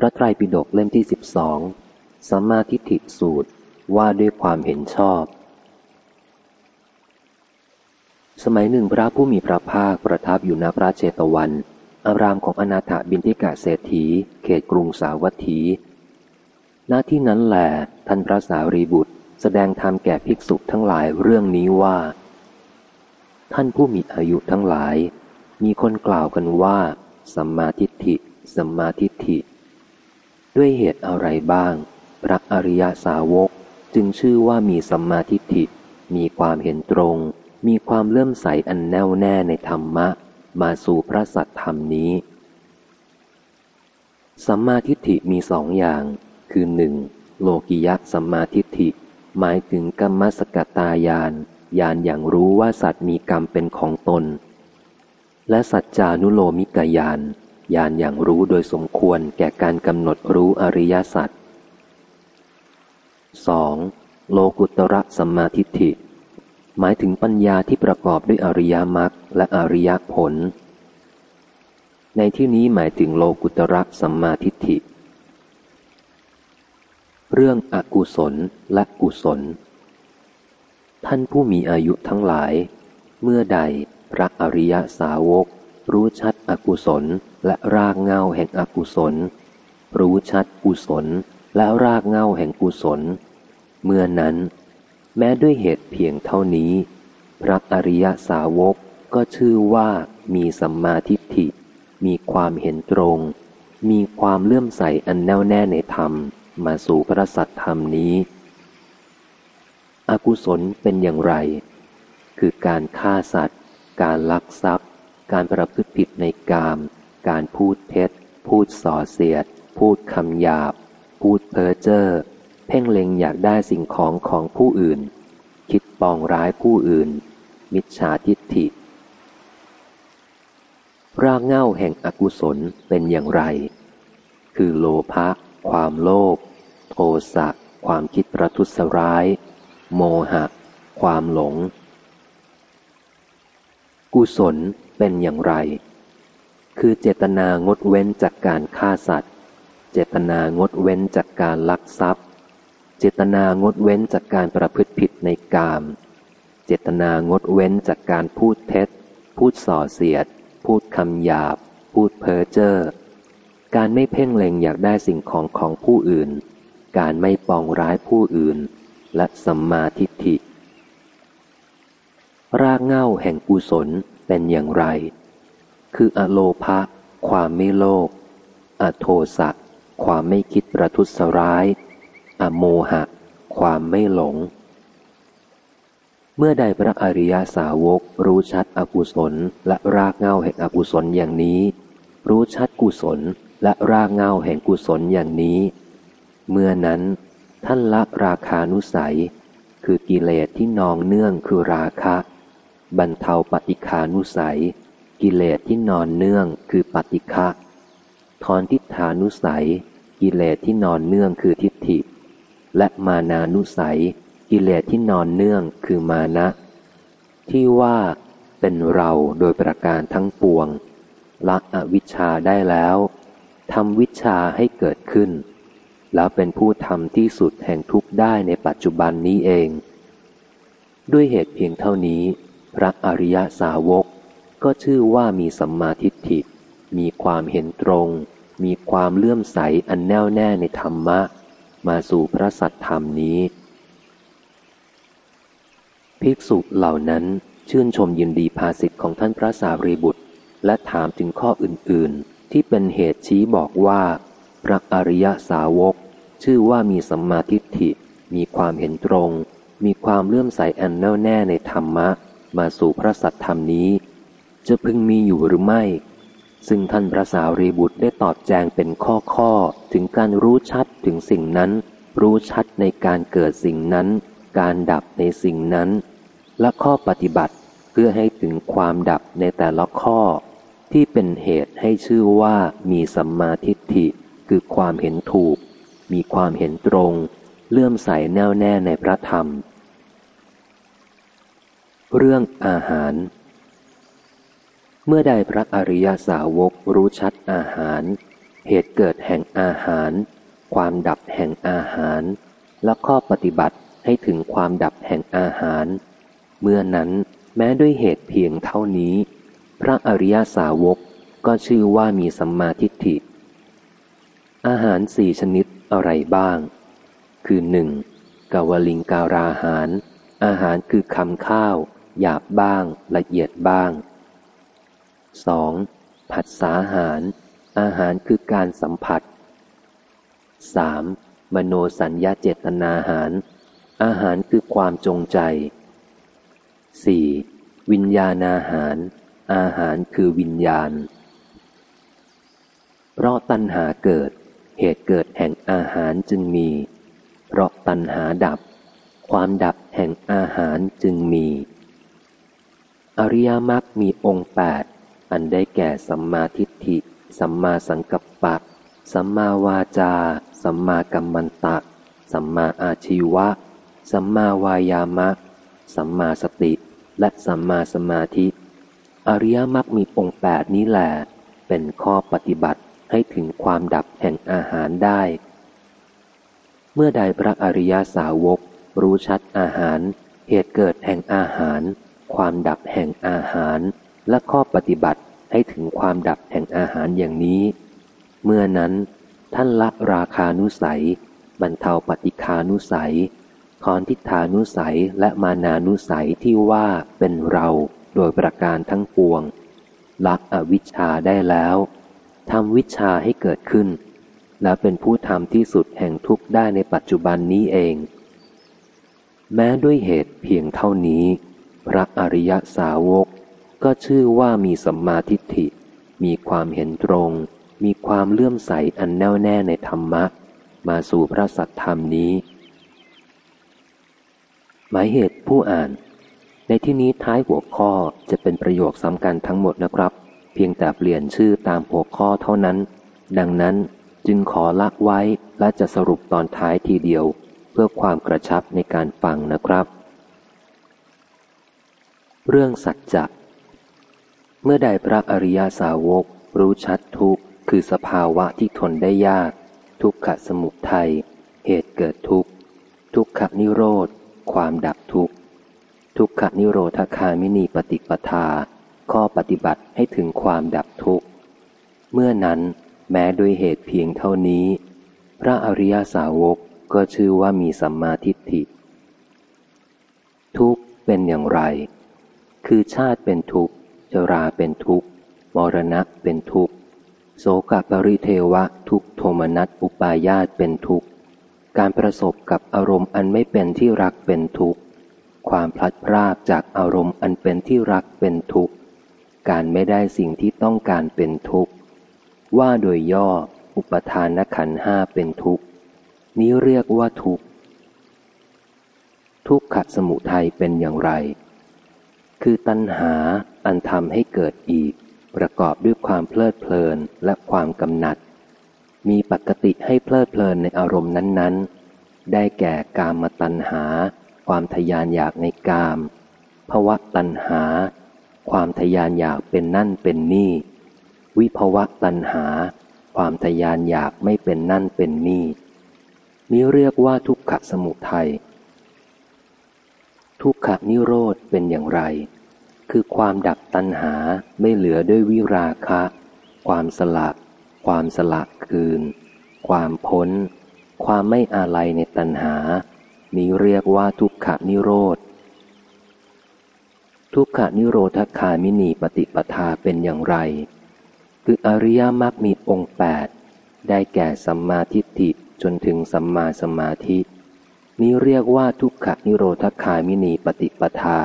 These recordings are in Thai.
พระไตรปิฎกเล่มที่สิบสองสัมมาทิฏฐิสูตรว่าด้วยความเห็นชอบ สมัยหนึ่งพระผู้มีพระภาคประทับอยู่ณพระเจตวัน อารามของอนาถบินทิกาเศรษฐี เขตกรุงสาวัตถี หน้าที่นั้นแหละท่านพระสารีบุตร แสดงธรรมแก่ภิกษุทั้งหลายเรื่องนี้ว่า ท่านผู้มีอายุทั้งหลาย มีคนกล่าวกันว่า สัมมาทิฏฐิ สัมมาทิฏฐิ ด้วยเหตุอะไรบ้าง พระอริยสาวกจึงชื่อว่ามีสัมมาทิฏฐิ มีความเห็นตรง มีความเลื่อมใสอันแน่วแน่ในธรรมะ มาสู่พระสัตธรรมนี้ สัมมาทิฏฐิมีสองอย่าง คือหนึ่งโลกิยะสัมมาทิฏฐิ หมายถึงกรรมสกตายานยานอย่างรู้ว่าสัตว์มีกรรมเป็นของตน และสัจจานุโลมิกายาน ญาณอย่างรู้โดยสมควรแก่การกำหนดรู้อริยสัจ 2. โลกุตระสัมมาทิฏฐิ หมายถึงปัญญาที่ประกอบด้วยอริยมรรคและอริยผล ในที่นี้หมายถึงโลกุตระสัมมาทิฏฐิ เรื่องอกุศลและกุศล ท่านผู้มีอายุทั้งหลาย เมื่อใดพระอริยสาวก รู้ชัดอกุศลและรากเงาแห่งอกุศล รู้ชัดกุศลและรากเงาแห่งกุศล เมื่อนั้น แม้ด้วยเหตุเพียงเท่านี้ พระอริยสาวกก็ชื่อว่ามีสัมมาทิฏฐิ มีความเห็นตรง มีความเลื่อมใสอันแน่วแน่ในธรรม มาสู่พระสัตธรรมนี้ อกุศลเป็นอย่างไร คือการฆ่าสัตว์ การลักทรัพย์ การประพฤติผิดในกาม การพูดเท็จ พูดส่อเสียด พูดคำหยาบ พูดเพ้อเจ้อ เพ่งเล็งอยากได้สิ่งของของผู้อื่น คิดปองร้ายผู้อื่น มิจฉาทิฏฐิ รากเง่าแห่งอกุศลเป็นอย่างไร คือโลภะ ความโลภ โทสะ ความคิดประทุษร้าย โมหะ ความหลง กุศล เป็นอย่างไร คือเจตนางดเว้นจากการฆ่าสัตว์ เจตนางดเว้นจากการลักทรัพย์ เจตนางดเว้นจากการประพฤติผิดในกาม เจตนางดเว้นจากการพูดเท็จ พูดส่อเสียด พูดคำหยาบ พูดเพ้อเจ้อ การไม่เพ่งเล็งอยากได้สิ่งของของผู้อื่น การไม่ปองร้ายผู้อื่น และสัมมาทิฏฐิรากเง่าแห่งกุศล เป็นอย่างไร คืออโลภะความไม่โลภอโทสะความไม่คิดประทุษร้าย อโมหะ ความไม่หลง เมื่อใดพระอริยสาวกรู้ชัดอกุศลและรากเงาแห่งอกุศลอย่างนี้ รู้ชัดกุศลและรากเงาแห่งกุศลอย่างนี้ เมื่อนั้นท่านละราคานุสัย คือกิเลสที่นองเนื่องคือราคะ บรรเทาปฏิคานุสัย กิเลสที่นอนเนื่องคือปฏิฆะทอนทิฏฐานุสัย กิเลสที่นอนเนื่องคือทิฏฐิ และมานานุสัย กิเลสที่นอนเนื่องคือมานะ ที่ว่าเป็นเราโดยประการทั้งปวงละอวิชชาได้แล้วทำวิชาให้เกิดขึ้น แล้วเป็นผู้ทำที่สุดแห่งทุกได้ในปัจจุบันนี้เอง ด้วยเหตุเพียงเท่านี้ พระอริยสาวก ก็ชื่อว่ามีสัมมาทิฏฐิ มีความเห็นตรง มีความเลื่อมใสอันแน่วแน่ในธรรมะ มาสู่พระสัตธรรมนี้ ภิกษุเหล่านั้นชื่นชมยินดีภาสิทธิ์ของท่านพระสารีบุตร และถามถึงข้ออื่น ๆ ที่เป็นเหตุชี้บอกว่า พระอริยสาวก ชื่อว่ามีสัมมาทิฏฐิ มีความเห็นตรง มีความเลื่อมใสอันแน่วแน่ในธรรมะ มาสู่พระสัตธรรมนี้ จะพึงมีอยู่หรือไม่ ซึ่งท่านพระสารีบุตรได้ตอบแจงเป็นข้อข้อถึงการรู้ชัดถึงสิ่งนั้น รู้ชัดในการเกิดสิ่งนั้น การดับในสิ่งนั้น และข้อปฏิบัติเพื่อให้ถึงความดับในแต่ละข้อ ที่เป็นเหตุให้ชื่อว่ามีสัมมาทิฏฐิ คือความเห็นถูก มีความเห็นตรง เลื่อมใสแน่วแน่ในพระธรรม เรื่องอาหาร เมื่อใดพระอริยสาวกรู้ชัดอาหาร เหตุเกิดแห่งอาหาร ความดับแห่งอาหาร และข้อปฏิบัติให้ถึงความดับแห่งอาหาร เมื่อนั้นแม้ด้วยเหตุเพียงเท่านี้ พระอริยสาวกก็ชื่อว่ามีสัมมาทิฏฐิ อาหารสี่ชนิดอะไรบ้าง คือหนึ่งกาวลิงการาหาร อาหารคือคำข้าว หยาบบ้าง ละเอียดบ้าง 2. ผัสสาหาร อาหารคือการสัมผัส 3. มโนสัญญาเจตนาหาร อาหารคือความจงใจ 4. วิญญาณอาหาร อาหารคือวิญญาณ เพราะตัณหาเกิด เหตุเกิดแห่งอาหารจึงมี เพราะตัณหาดับ ความดับแห่งอาหารจึงมี อริยมรรคมีองค์แปดอันได้แก่สัมมาทิฏฐิ สัมมาสังกัปปะ สัมมาวาจา สัมมากัมมันตะ สัมมาอาชีวะ สัมมาวายามะ สัมมาสติ และสัมมาสมาธิ อริยมรรคมีองค์แปดนี้แหละเป็นข้อปฏิบัติให้ถึงความดับแห่งอาหารได้ เมื่อใดพระอริยสาวก รู้ชัดอาหาร เหตุเกิดแห่งอาหาร ความดับแห่งอาหาร และข้อปฏิบัติให้ถึงความดับแห่งอาหารอย่างนี้ เมื่อนั้น ท่านละราคานุสัย บรรเทาปฏิคานุสัยคอนทิฏฐานุสัยและมานานุสัยที่ว่าเป็นเราโดยประการทั้งปวงละอวิชชาได้แล้วทำวิชาให้เกิดขึ้น และเป็นผู้ทำที่สุดแห่งทุกข์ได้ในปัจจุบันนี้เอง แม้ด้วยเหตุเพียงเท่านี้ พระอริยสาวก ก็ชื่อว่ามีสัมมาทิฏฐิ มีความเห็นตรง มีความเลื่อมใสอันแน่วแน่ในธรรมะ มาสู่พระสัตธรรมนี้ หมายเหตุผู้อ่าน ในที่นี้ท้ายหัวข้อจะเป็นประโยคสำคัญทั้งหมดนะครับ เพียงแต่เปลี่ยนชื่อตามหัวข้อเท่านั้น ดังนั้นจึงขอละไว้และจะสรุปตอนท้ายทีเดียว เพื่อความกระชับในการฟังนะครับ เรื่องสัจจะเมื่อใดพระอริยาสาวก รู้ชัดทุกข์ คือสภาวะที่ทนได้ยาก ทุกขสมุทัยเหตุเกิดทุกข์ ทุกขนิโรธ ความดับทุกข์ ทุกขนิโรธคามินีปฏิปทา ข้อปฏิบัติให้ถึงความดับทุกข์ เมื่อนั้นแม้ด้วยเหตุเพียงเท่านี้ พระอริยาสาวกก็ชื่อว่ามีสัมมาทิฏฐิ ทุกข์เป็นอย่างไร คือชาติเป็นทุกข์ชราเป็นทุกข์มรณะเป็นทุกข์โสกปริเทวะทุกโทมนัสอุปายาตเป็นทุกข์การประสบกับอารมณ์อันไม่เป็นที่รักเป็นทุกข์ความพลัดพรากจากอารมณ์อันเป็นที่รักเป็นทุกข์การไม่ได้สิ่งที่ต้องการเป็นทุกข์ว่าโดยย่ออุปทานขันห้าเป็นทุกข์นี้เรียกว่าทุกข์ทุกขสมุทัยเป็นอย่างไร คือตัณหาอันทำให้เกิดอีก ประกอบด้วยความเพลิดเพลินและความกำหนัด มีปกติให้เพลิดเพลินในอารมณ์นั้น ๆ ได้แก่กามตัณหา ความทยานอยากในกามภวะตัณหา ความทยานอยากเป็นนั่นเป็นนี่ วิภวะตัณหา ความทยานอยากไม่เป็นนั่นเป็นนี่นี้เรียกว่าทุกขสมุทัยทุกขนิโรธเป็นอย่างไร คือความดับตัณหาไม่เหลือด้วยวิราคะ ความสละความสละคืน ความพ้น ความไม่อาลัยในตัณหา นี้เรียกว่าทุกขนิโรธ ทุกขนิโรธคามินีปฏิปทาเป็นอย่างไร คืออริยมรรคมีองค์แปดได้แก่สัมมาทิฏฐิจนถึงสัมมาสมาธิ นี้เรียกว่าทุกขนิโรธคามินีปฏิปทา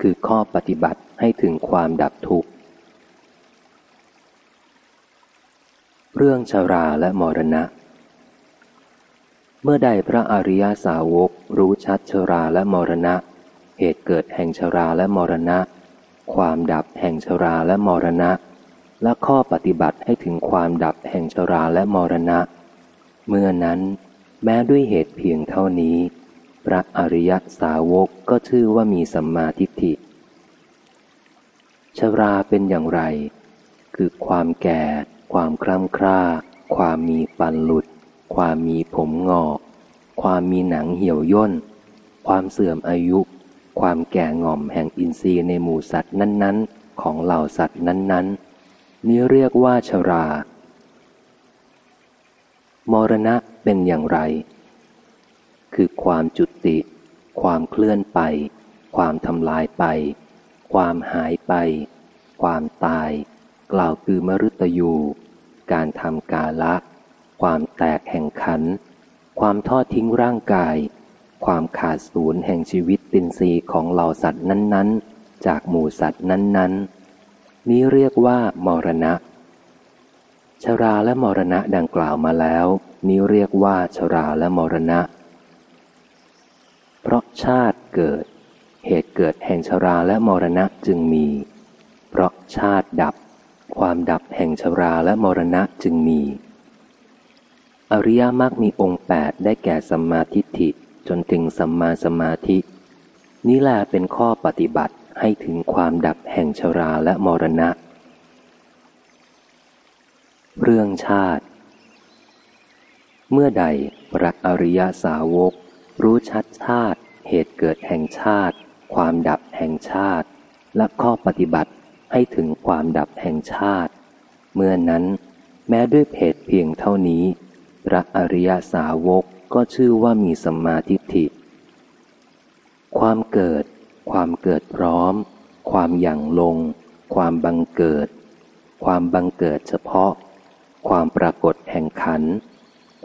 คือข้อปฏิบัติให้ถึงความดับทุกข์ เรื่องชาราและมรณะ เมื่อใดพระอริยาสาวกรู้ชัดชาราและมรณะ เหตุเกิดแห่งชาราและมรณะ ความดับแห่งชาราและมรณะ และข้อปฏิบัติให้ถึงความดับแห่งชาราและมรณะ เมื่อนั้น แม้ด้วยเหตุเพียงเท่านี้ พระอริยสาวกก็ชื่อว่ามีสัมมาทิฏฐิ ชราเป็นอย่างไร คือความแก่ ความคล่ำคร่า ความมีฟันหลุด ความมีผมงอก ความมีหนังเหี่ยวย่น ความเสื่อมอายุ ความแก่ง่อมแห่งอินทรีย์ในหมู่สัตว์นั้น ๆ ของเหล่าสัตว์นั้นๆ นี้เรียกว่าชรามรณะเป็นอย่างไร คือความจุติ ความเคลื่อนไป ความทำลายไป ความหายไป ความตาย กล่าวคือมรุตยู การทำกาละ ความแตกแห่งขัน ความทอดทิ้งร่างกาย ความขาดศูนย์แห่งชีวิตตินทรีย์ของเหล่าสัตว์นั้น ๆ จากหมู่สัตว์นั้น ๆ นี้เรียกว่ามรณะ ชราและมรณะดังกล่าวมาแล้วนี้เรียกว่าชราและมรณะ ราะชาติเกิด เหตุเกิดแห่งชราและมรณะจึงมี เพราะชาติดับ ความดับแห่งชราและมรณะจึงมี อริยมรรคมีองค์แปดได้แก่สัมมาทิฏฐิจนถึงสัมมาสมาธินี้แหละเป็นข้อปฏิบัติให้ถึงความดับแห่งชราและมรณะ เรื่องชาติ เมื่อใดพระอริยสาวก รู้ชัดชาติ เหตุเกิดแห่งชาติ ความดับแห่งชาติ และข้อปฏิบัติให้ถึงความดับแห่งชาติ เมื่อนั้น แม้ด้วยเพศเพียงเท่านี้ พระอริยสาวกก็ชื่อว่ามีสัมมาทิฏฐิ ความเกิด ความเกิดพร้อม ความหยั่งลง ความบังเกิด ความบังเกิดเฉพาะ ความปรากฏแห่งขัน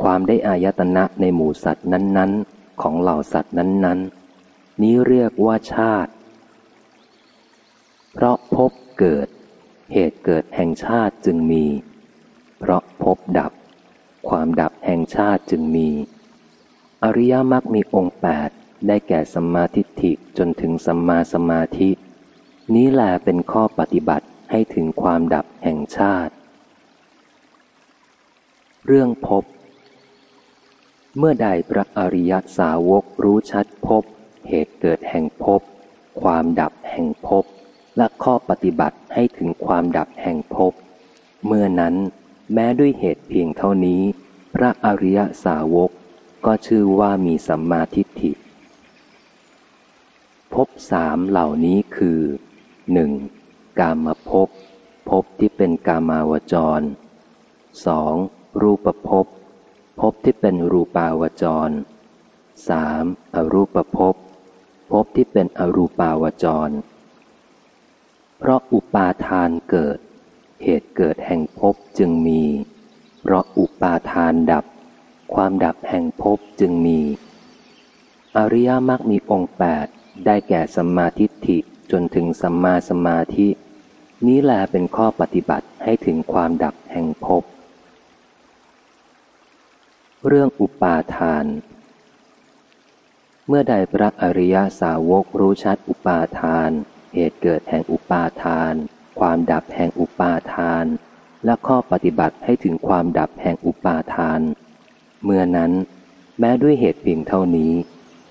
ความได้อายตนะในหมู่สัตว์นั้นๆ ของเหล่าสัตว์นั้น ๆ นี้เรียกว่าชาติ เพราะพบเกิด เหตุเกิดแห่งชาติจึงมี เพราะพบดับ ความดับแห่งชาติจึงมี อริยมรรคมีองค์แปดได้แก่สัมมาทิฏฐิจนถึงสัมมาสมาธิ นี้แหละเป็นข้อปฏิบัติให้ถึงความดับแห่งชาติ เรื่องพบ เมื่อใดพระอริยสาวกรู้ชัดพบ เหตุเกิดแห่งพบ ความดับแห่งพบ และข้อปฏิบัติให้ถึงความดับแห่งพบ เมื่อนั้น แม้ด้วยเหตุเพียงเท่านี้ พระอริยสาวกก็ชื่อว่ามีสัมมาทิฏฐิภพสามเหล่านี้คือหนึ่งกามภพภพที่เป็นกามาวจรสองรูปภพ ภพที่เป็นรูปาวจรสามอรูปภพภพที่เป็นอรูปาวจร เพราะอุปาทานเกิด เหตุเกิดแห่งภพจึงมี เพราะอุปาทานดับ ความดับแห่งภพจึงมี อริยมรรคมีองค์แปดได้แก่สัมมาทิฏฐิจนถึงสัมมาสมาธิ นี้แลเป็นข้อปฏิบัติให้ถึงความดับแห่งภพ เรื่องอุปาทาน เมื่อใดพระอริยสาวกรู้ชัดอุปาทาน เหตุเกิดแห่งอุปาทาน ความดับแห่งอุปาทาน และข้อปฏิบัติให้ถึงความดับแห่งอุปาทาน เมื่อนั้นแม้ด้วยเหตุเพียงเท่านี้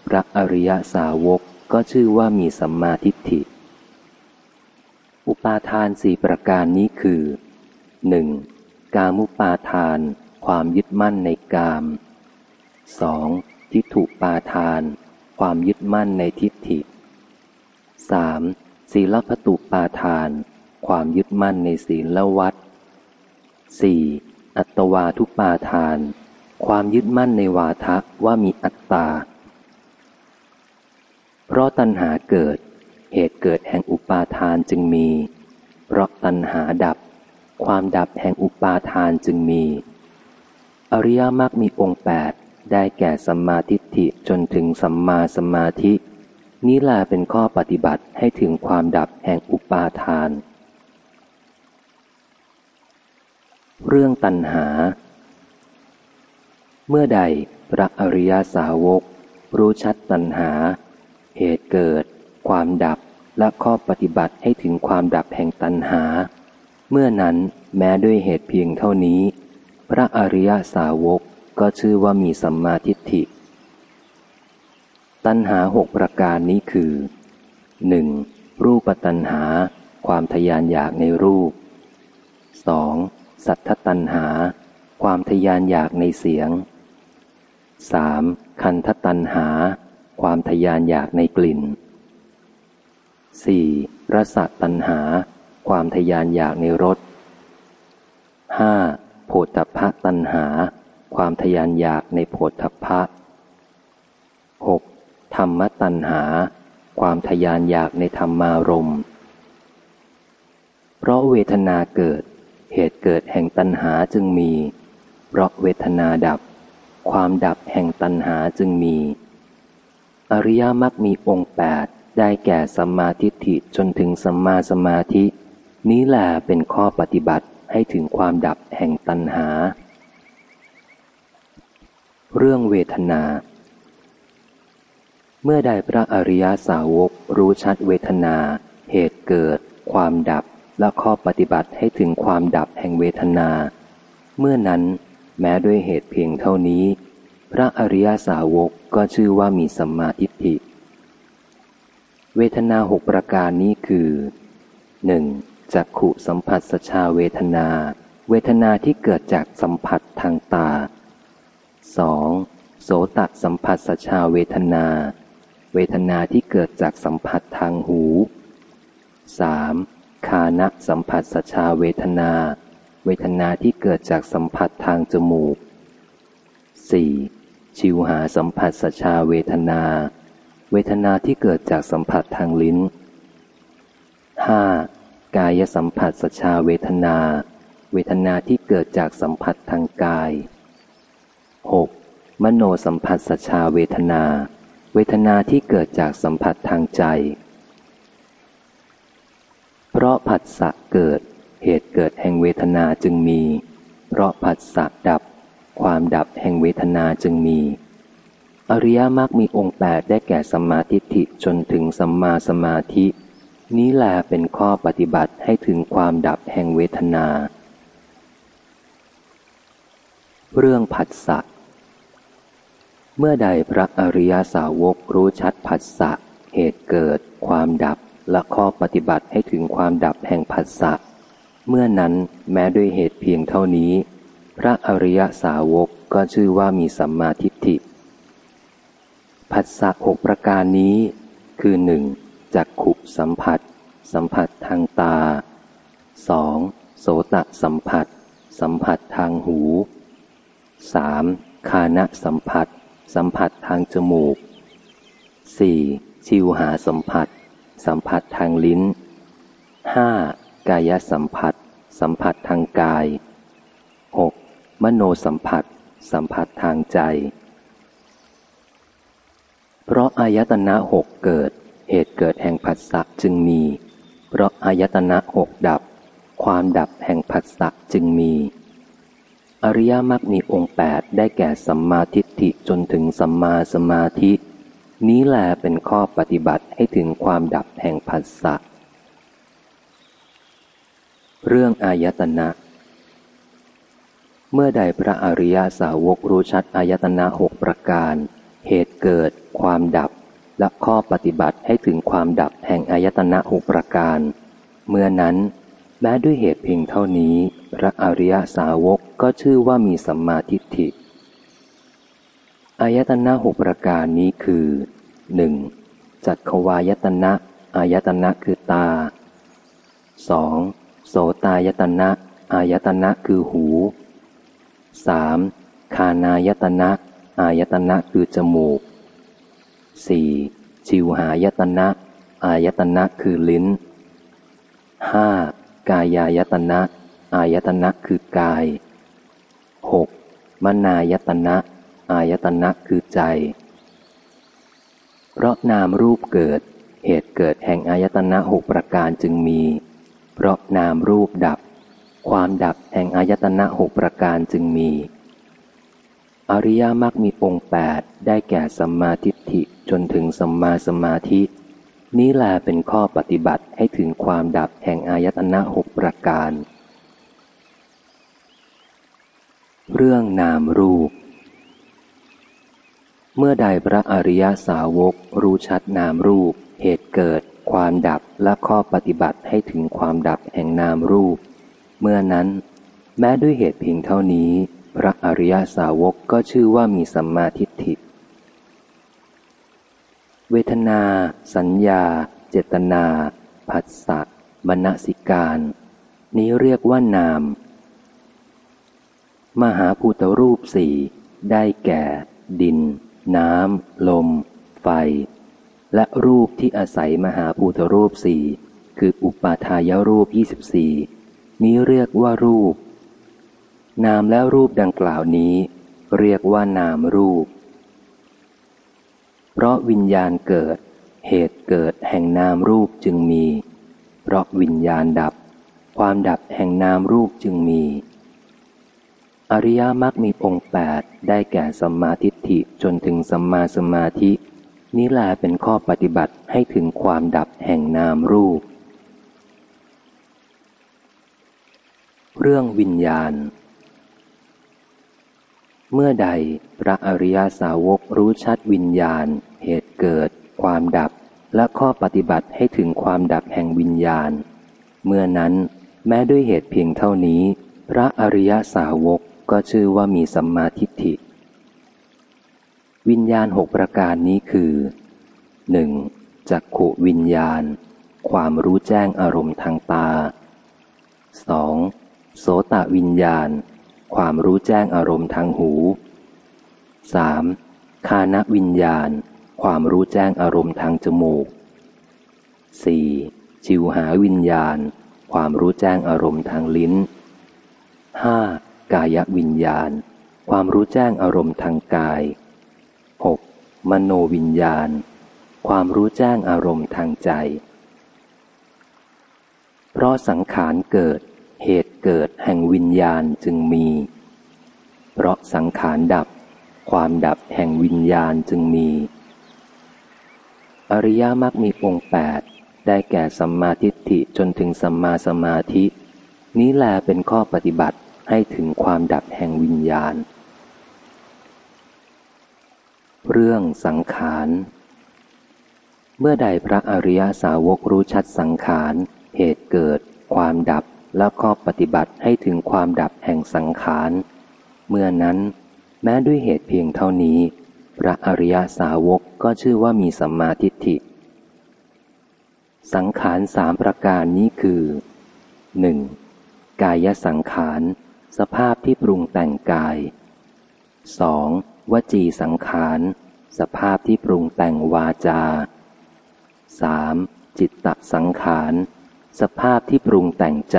พระอริยสาวกก็ชื่อว่ามีสัมมาทิฏฐิ อุปาทานสี่ประการนี้คือหนึ่งกามุปาทาน ความยึดมั่นในกามสองทิฏฐุปาทาน ความยึดมั่นในทิฏฐิสามศีลพตุปาทาน ความยึดมั่นในศีลละวัดสี่อัตวาทุปาทาน ความยึดมั่นในวาทะว่ามีอัตตา เพราะตัณหาเกิด เหตุเกิดแห่งอุปาทานจึงมี เพราะตัณหาดับ ความดับแห่งอุปาทานจึงมี อริยมรรคมีองค์แปดได้แก่สัมมาทิฏฐิจนถึงสัมมาสมาธิ นี้แหละเป็นข้อปฏิบัติให้ถึงความดับแห่งอุปาทาน เรื่องตัณหา เมื่อใดพระอริยสาวก รู้ชัดตัณหา เหตุเกิด ความดับและข้อปฏิบัติให้ถึงความดับแห่งตัณหา เมื่อนั้นแม้ด้วยเหตุเพียงเท่านี้ พระอริยสาวกก็ชื่อว่ามีสัมมาทิฏฐิ ตัณหาหกประการนี้คือหนึ่งรูปตัณหา ความทยานอยากในรูป 2. สัทธตัณหา ความทยานอยากในเสียง 3. คันทตันหา ความทยานอยากในกลิ่น 4. รสตันหา ความทยานอยากในรส 5. โผฏฐะตันหา ความทยานอยากในโผฏฐะ 6. ธรรมตันหา ความทยานอยากในธรรมารมณ์เพราะเวทนาเกิด เหตุเกิดแห่งตันหาจึงมี เพราะเวทนาดับ ความดับแห่งตันหาจึงมี อริยมรรคมีองค์แปดได้แก่สัมมาทิฏฐิจนถึงสัมมาสมาธิ นี้แหละเป็นข้อปฏิบัติ ให้ถึงความดับแห่งตัณหา เรื่องเวทนา เมื่อใดพระอริยสาวกรู้ชัดเวทนา เหตุเกิด ความดับและข้อปฏิบัติให้ถึงความดับแห่งเวทนา เมื่อนั้นแม้ด้วยเหตุเพียงเท่านี้ พระอริยสาวกก็ชื่อว่ามีสัมมาทิฏฐิ เวทนาหกประการนี้คือหนึ่ง จักขุสัมผัสสชาเวทนา เวทนาที่เกิดจากสัมผัสทางตา 2. โสตสัมผัสสชาเวทนา เวทนาที่เกิดจากสัมผัสทางหู 3. คานะสัมผัสสชาเวทนา เวทนาที่เกิดจากสัมผัสทางจมูก 4. ชิวหาสัมผัสสชาเวทนา เวทนาที่เกิดจากสัมผัสทางลิ้น 5. กายสัมผัสสชาเวทนา เวทนาที่เกิดจากสัมผัสทางกาย 6. มโนสัมผัสสชาเวทนา เวทนาที่เกิดจากสัมผัสทางใจ เพราะผัสสะเกิด เหตุเกิดแห่งเวทนาจึงมี เพราะผัสสะดับ ความดับแห่งเวทนาจึงมี อริยมรรคมีองค์แปดได้แก่สัมมาทิฏฐิจนถึงสัมมาสมาธิ นี้แหละเป็นข้อปฏิบัติให้ถึงความดับแห่งเวทนา เรื่องผัสสะเมื่อใดพระอริยสาวกรู้ชัดผัสสะเหตุเกิด ความดับและข้อปฏิบัติให้ถึงความดับแห่งผัสสะเมื่อนั้นแม้ด้วยเหตุเพียงเท่านี้ พระอริยสาวกก็ชื่อว่ามีสัมมาทิฏฐิผัสสะหกประการนี้ คือหนึ่ง จักขุสัมผัส สัมผัสทางตา 2. โสตสัมผัส สัมผัสทางหู 3. คานะสัมผัส สัมผัสทางจมูก 4. ชิวหาสัมผัส สัมผัสทางลิ้น 5. กายสัมผัส สัมผัสทางกาย 6. มโนสัมผัส สัมผัสทางใจ เพราะอายตนะหกเกิด เหตุเกิดแห่งผัสสะจึงมี เพราะอายตนะหกดับ ความดับแห่งผัสสะจึงมี อริยมรรคมีองค์แปดได้แก่สัมมาทิฏฐิจนถึงสัมมาสมาธิ นี้แหลเป็นข้อปฏิบัติให้ถึงความดับแห่งผัสสะเรื่องอายตนะ เมื่อใดพระอริยสาวกรู้ชัดอายตนะหกประการ เหตุเกิด ความดับ และข้อปฏิบัติให้ถึงความดับแห่งอายตนะหกประการ เมื่อนั้น แม้ด้วยเหตุเพียงเท่านี้ พระอริยสาวกก็ชื่อว่ามีสัมมาทิฏฐิอายตนะหกประการนี้คือหนึ่งจักขวายตนะอายตนะคือตา 2. โสตายตนะอายตนะคือหู 3. คานายตนะอายตนะคือจมูก สี่ชิวหายตนะ อายตนะคือลิ้นห้ากายายตนะ อายตนะคือกายหกมนายตนะ อายตนะคือใจ เพราะนามรูปเกิด เหตุเกิดแห่งอายตนะหกประการจึงมี เพราะนามรูปดับ ความดับแห่งอายตนะหกประการจึงมี อริยมรรคมีองค์แปดได้แก่สัมมาทิฏฐิจนถึงสัมมาสมาธิ นี้แลเป็นข้อปฏิบัติให้ถึงความดับแห่งอายตนะหกประการ เรื่องนามรูป เมื่อใดพระอริยสาวกรู้ชัดนามรูป เหตุเกิด ความดับและข้อปฏิบัติให้ถึงความดับแห่งนามรูป เมื่อนั้น แม้ด้วยเหตุเพียงเท่านี้ พระอริยสาวกก็ชื่อว่ามีสัมมาทิฏฐิ เวทนา สัญญา เจตนา ผัสสะมณสิการ นี้เรียกว่านาม มหาภูตรูปสี่ได้แก่ ดิน น้ำ ลม ไฟ และรูปที่อาศัยมหาภูตรูปสี่คืออุปาทายรูปยี่สิบสี่นี้เรียกว่ารูป นามและรูปดังกล่าวนี้ เรียกว่านามรูป เพราะวิญญาณเกิด เหตุเกิดแห่งนามรูปจึงมี เพราะวิญญาณดับ ความดับแห่งนามรูปจึงมี อริยมรรคมีองค์แปดได้แก่สัมมาทิฏฐิจนถึงสัมมาสมาธินี้แลเป็นข้อปฏิบัติให้ถึงความดับแห่งนามรูป เรื่องวิญญาณ เมื่อใดพระอริยาสาวกรู้ชัดวิญญาณ เหตุเกิด ความดับ และข้อปฏิบัติให้ถึงความดับแห่งวิญญาณ เมื่อนั้นแม้ด้วยเหตุเพียงเท่านี้ พระอริยาสาวกก็ชื่อว่ามีสัมมาทิฏฐิ วิญญาณหกประการนี้คือหนึ่งจักขุวิญญาณ ความรู้แจ้งอารมณ์ทางตาสองโสตวิญญาณ ความรู้แจ้งอารมณ์ทางหู 3. คานวิญญาณ ความรู้แจ้งอารมณ์ทางจมูก 4. จิวหาวิญญาณ ความรู้แจ้งอารมณ์ทางลิ้น 5. กายวิญญาณ ความรู้แจ้งอารมณ์ทางกาย 6. มโนวิญญาณ ความรู้แจ้งอารมณ์ทางใจ เพราะสังขารเกิด เหตุเกิดแห่งวิญญาณจึงมี เพราะสังขารดับ ความดับแห่งวิญญาณจึงมี อริยมรรคมีองค์แปดได้แก่สัมมาทิฏฐิจนถึงสัมมาสมาธิ นี้แลเป็นข้อปฏิบัติให้ถึงความดับแห่งวิญญาณ เรื่องสังขารเมื่อใดพระอริยสาวกรู้ชัดสังขาร เหตุเกิด ความดับ และข้อปฏิบัติให้ถึงความดับแห่งสังขาร เมื่อนั้น แม้ด้วยเหตุเพียงเท่านี้ พระอริยสาวกก็ชื่อว่ามีสัมมาทิฏฐิ สังขารสามประการนี้คือหนึ่งกายสังขาร สภาพที่ปรุงแต่งกาย 2. วจีสังขาร สภาพที่ปรุงแต่งวาจา 3. จิตตสังขาร สภาพที่ปรุงแต่งใจ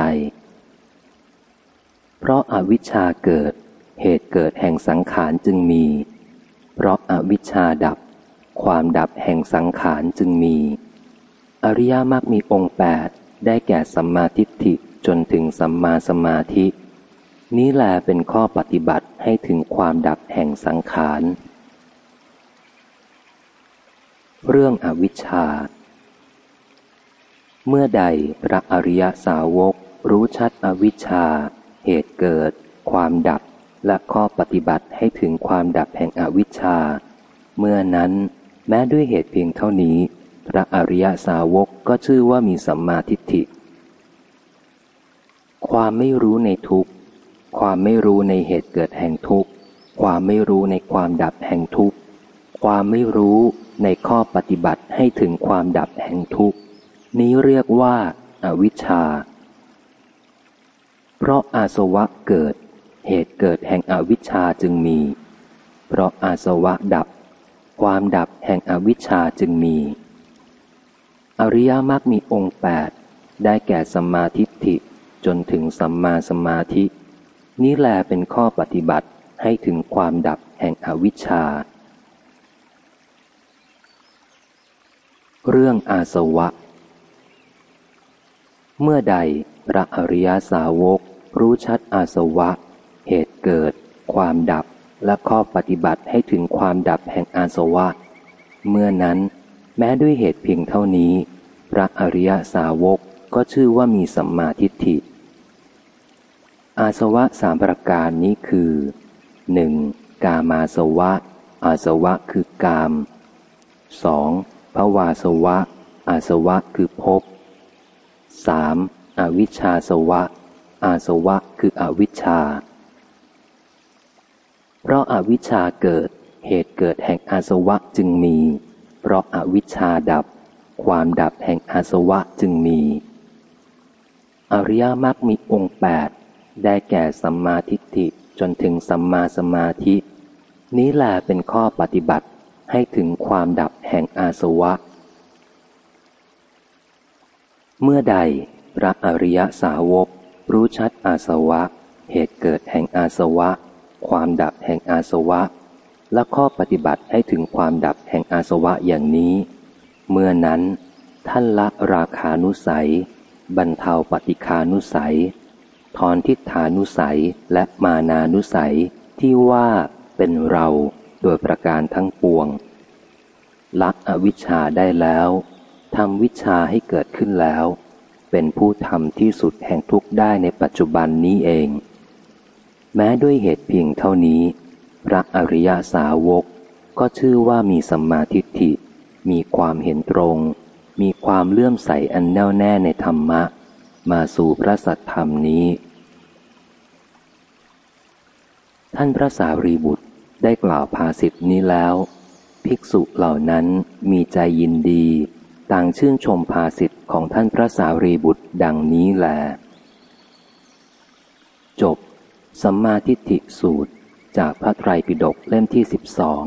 เพราะอาวิชชาเกิด เหตุเกิดแห่งสังขารจึงมี เพราะอาวิชชาดับ ความดับแห่งสังขารจึงมี อริยมรรคมีองค์แปดได้แก่สัมมาทิฏฐิจนถึงสัมมาสมาธิ นี้แลเป็นข้อปฏิบัติให้ถึงความดับแห่งสังขาร เรื่องอวิชชา เมื่อใดพระอริยสาวกรู้ชัดอวิชชา เหตุเกิด ความดับ และข้อปฏิบัติให้ถึงความดับแห่งอวิชชา เมื่อนั้นแม้ด้วยเหตุเพียงเท่านี้ พระอริยสาวกก็ชื่อว่ามีสัมมาทิฏฐิ ความไม่รู้ในทุกข์ ความไม่รู้ในเหตุเกิดแห่งทุกข์ ความไม่รู้ในความดับแห่งทุกข์ ความไม่รู้ในข้อปฏิบัติให้ถึงความดับแห่งทุกข์ นี้เรียกว่าอาวิชชา เพราะอาสวะเกิด เหตุเกิดแห่งอวิชชาจึงมี เพราะอาสวะดับ ความดับแห่งอวิชชาจึงมี อริยมรรคมีองค์แปดได้แก่สัมมาทิฏฐิจนถึงสัมมาสมาธิ นี้แลเป็นข้อปฏิบัติให้ถึงความดับแห่งอวิชชา เรื่องอาสวะ เมื่อใดพระอริยสาวก รู้ชัดอาสวะ เหตุเกิด ความดับและข้อปฏิบัติให้ถึงความดับแห่งอาสวะ เมื่อนั้น แม้ด้วยเหตุเพียงเท่านี้ พระอริยสาวกก็ชื่อว่ามีสัมมาทิฏฐิ อาสวะสามประการนี้คือหนึ่งกามาสวะ อาสวะคือกามสองภวาสวะ อาสวะคือภพ สามอวิชชาสวะ อาสวะคืออวิชชา เพราะอาวิชชาเกิด เหตุเกิดแห่งอาสวะจึงมี เพราะอาวิชชาดับ ความดับแห่งอาสวะจึงมี อริยมรรคมีองค์แปดได้แก่สัมมาทิฏฐิจนถึงสัมมาสมาธิ นี้แหละเป็นข้อปฏิบัติให้ถึงความดับแห่งอาสวะ เมื่อใดพระอริยสาวก รู้ชัดอาสวะ เหตุเกิดแห่งอาสวะ ความดับแห่งอาสวะ และข้อปฏิบัติให้ถึงความดับแห่งอาสวะอย่างนี้ เมื่อนั้นท่านละราคานุสัย บรรเทาปฏิคานุสัย ถอนทิฏฐานุสัยและมานานุสัยที่ว่าเป็นเราโดยประการทั้งปวงละอวิชชาได้แล้ว ทำวิชาให้เกิดขึ้นแล้ว เป็นผู้ทำที่สุดแห่งทุกได้ในปัจจุบันนี้เอง แม้ด้วยเหตุเพียงเท่านี้ พระอริยสาวกก็ชื่อว่ามีสัมมาทิฏฐิ มีความเห็นตรง มีความเลื่อมใสอันแน่วแน่ในธรรมะ มาสู่พระสัทธรรมนี้ ท่านพระสารีบุตรได้กล่าวภาสิทธินี้แล้ว ภิกษุเหล่านั้นมีใจยินดี ต่างชื่นชมภาสิทธิ์ของท่านพระสารีบุตรดังนี้แล จบ สัมมาทิฏฐิสูตรจากพระไตรปิฎกเล่มที่สิบสอง